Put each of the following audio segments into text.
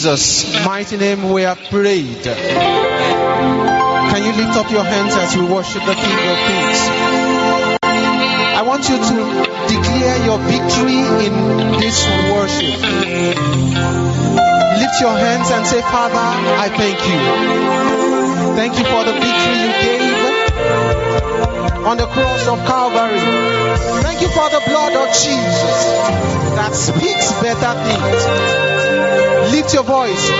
Jesus' mighty name we have prayed. Can you lift up your hands as we worship the King of Kings? I want you to declare your victory in this worship. Lift your hands and say, Father, I thank you. Thank you for the victory you gave on the cross of Calvary. Thank you for the blood of Jesus that speaks better things. Lift your voice.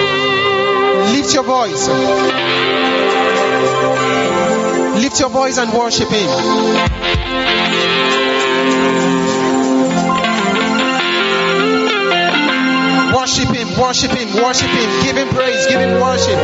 Lift your voice. Lift your voice and worship Him. Worship Him, worship Him, worship Him. Give Him praise, give Him worship.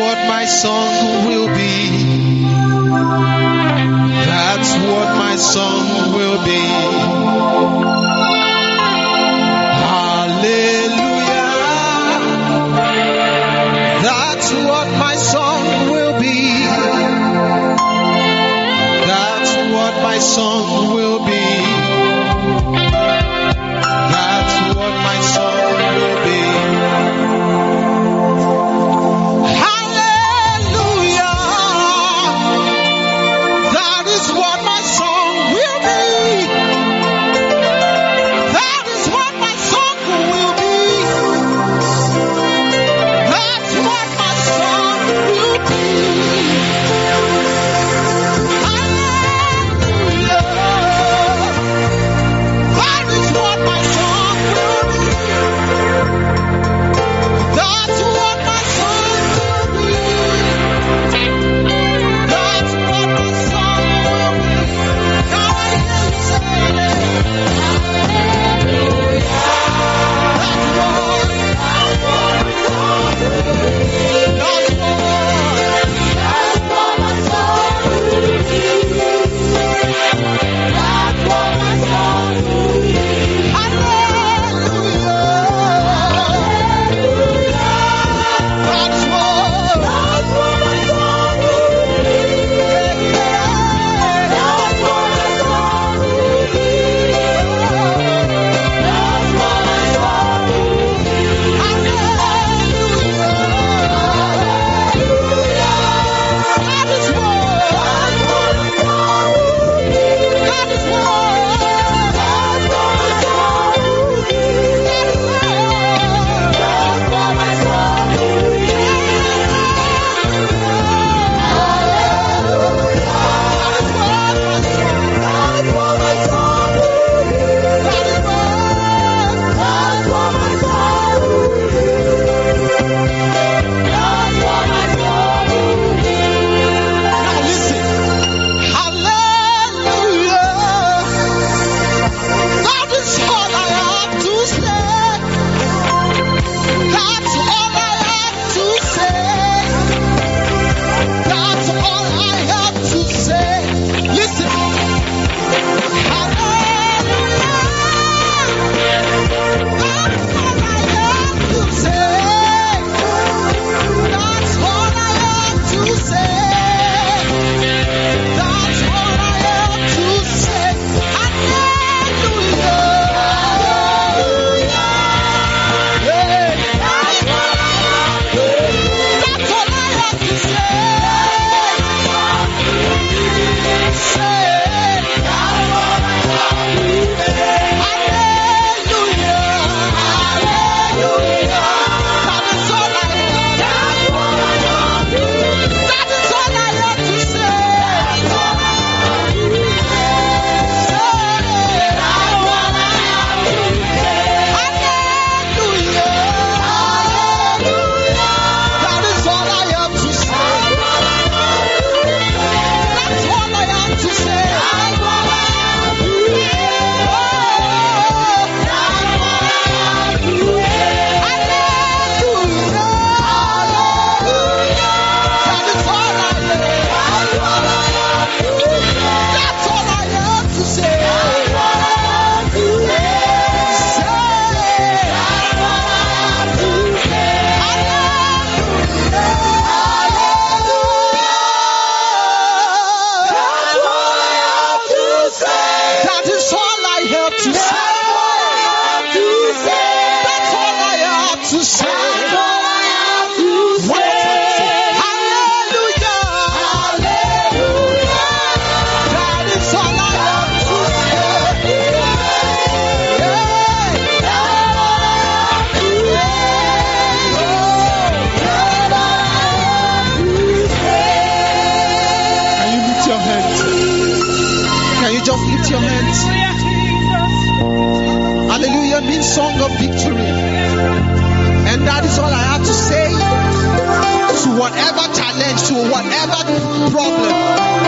What my song will be. That's what my song will be. Hallelujah. That's what my song will be. That's what my song will be. that is all I have to say. song of victory. And that is all I have to say to whatever challenge, to whatever problem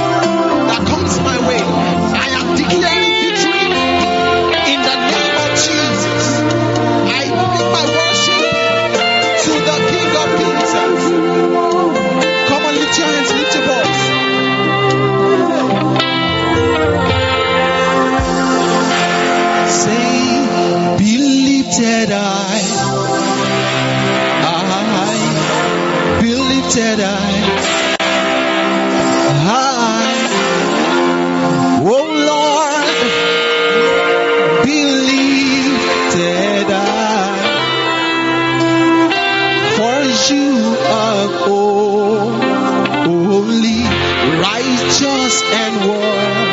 just and war.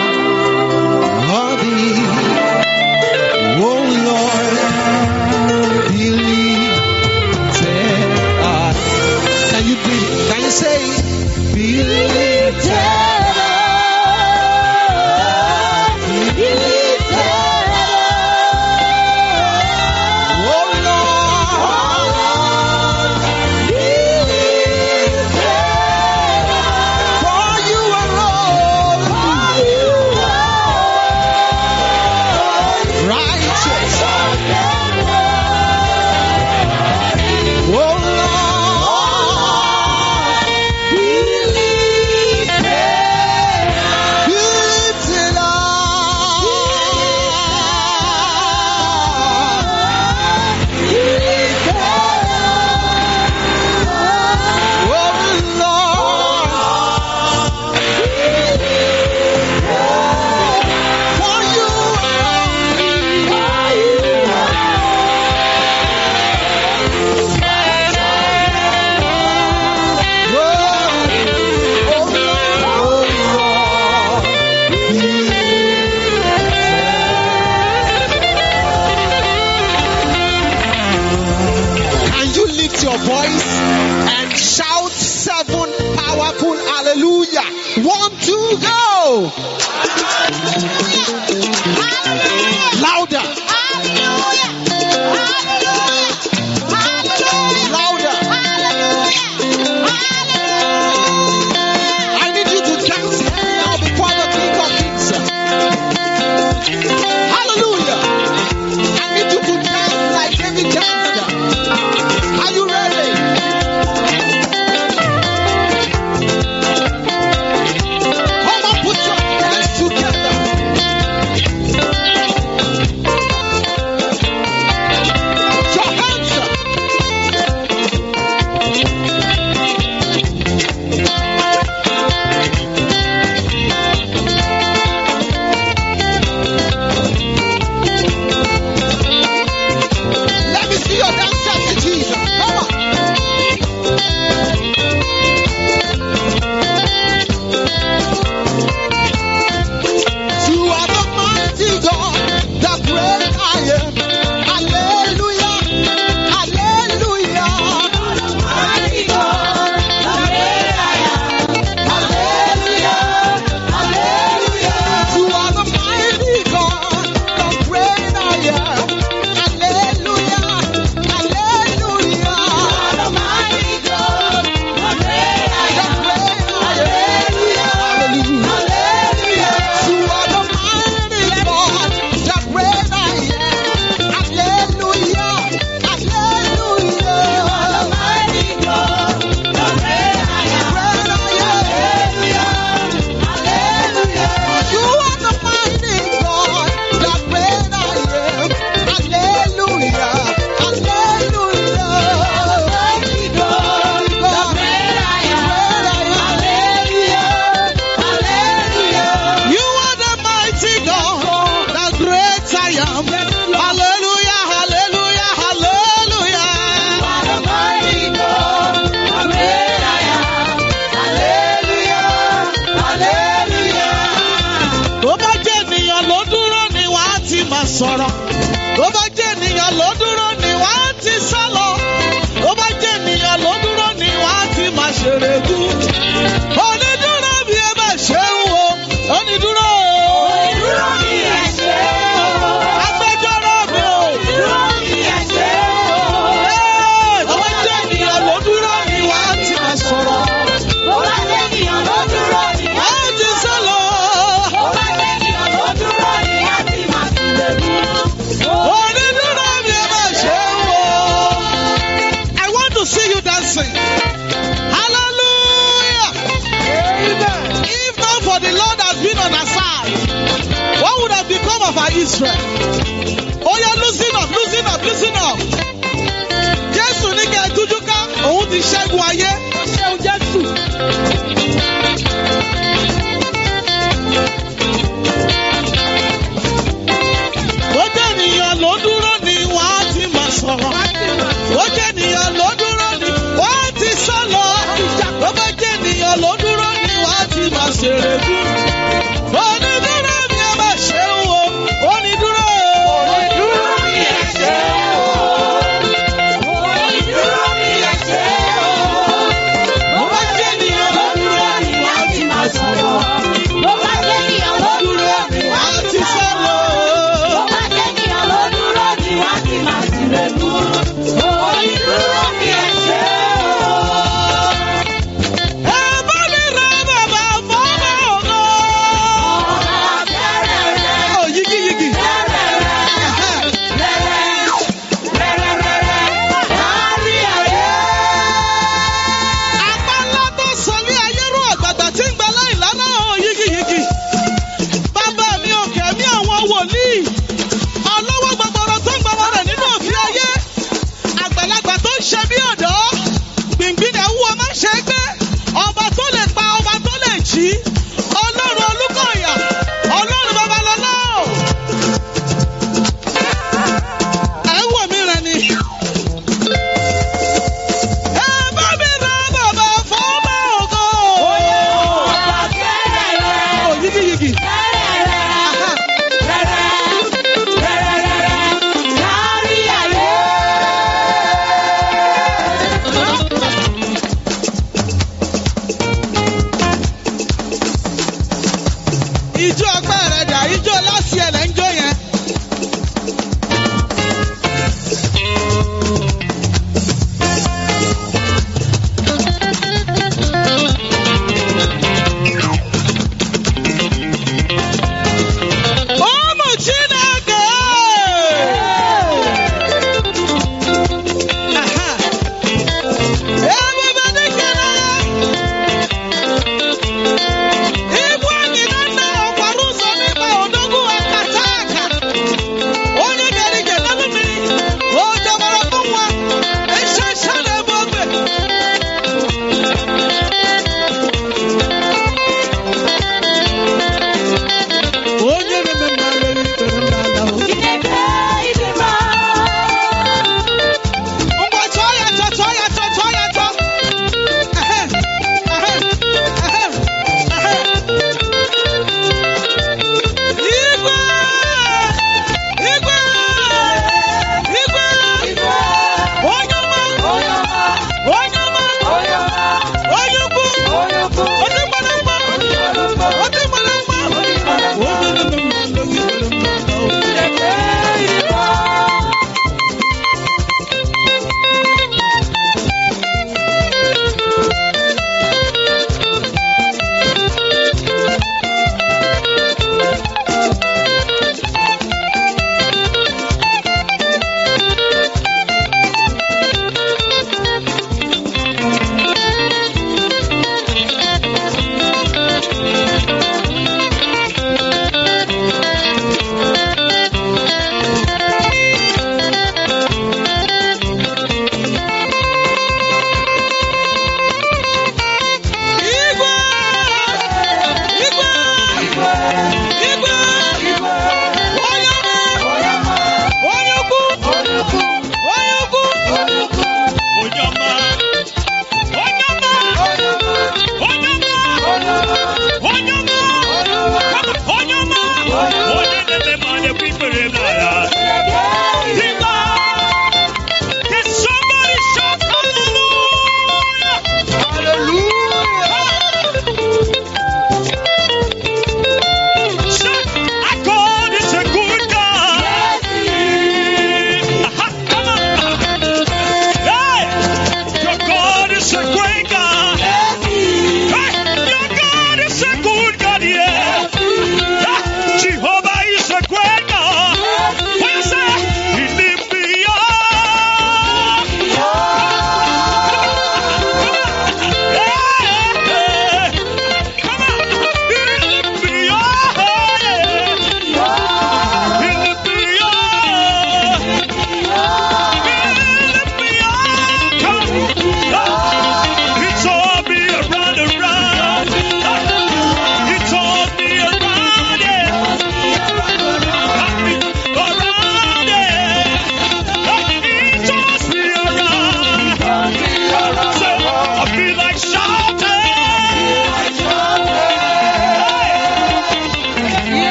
to go. Louder. sọ̀rọ̀ tó bá jẹ́ ènìyàn lọ́dún. on aside, what would have become of our Israel? Oh, you're losing up, losing up, losing up.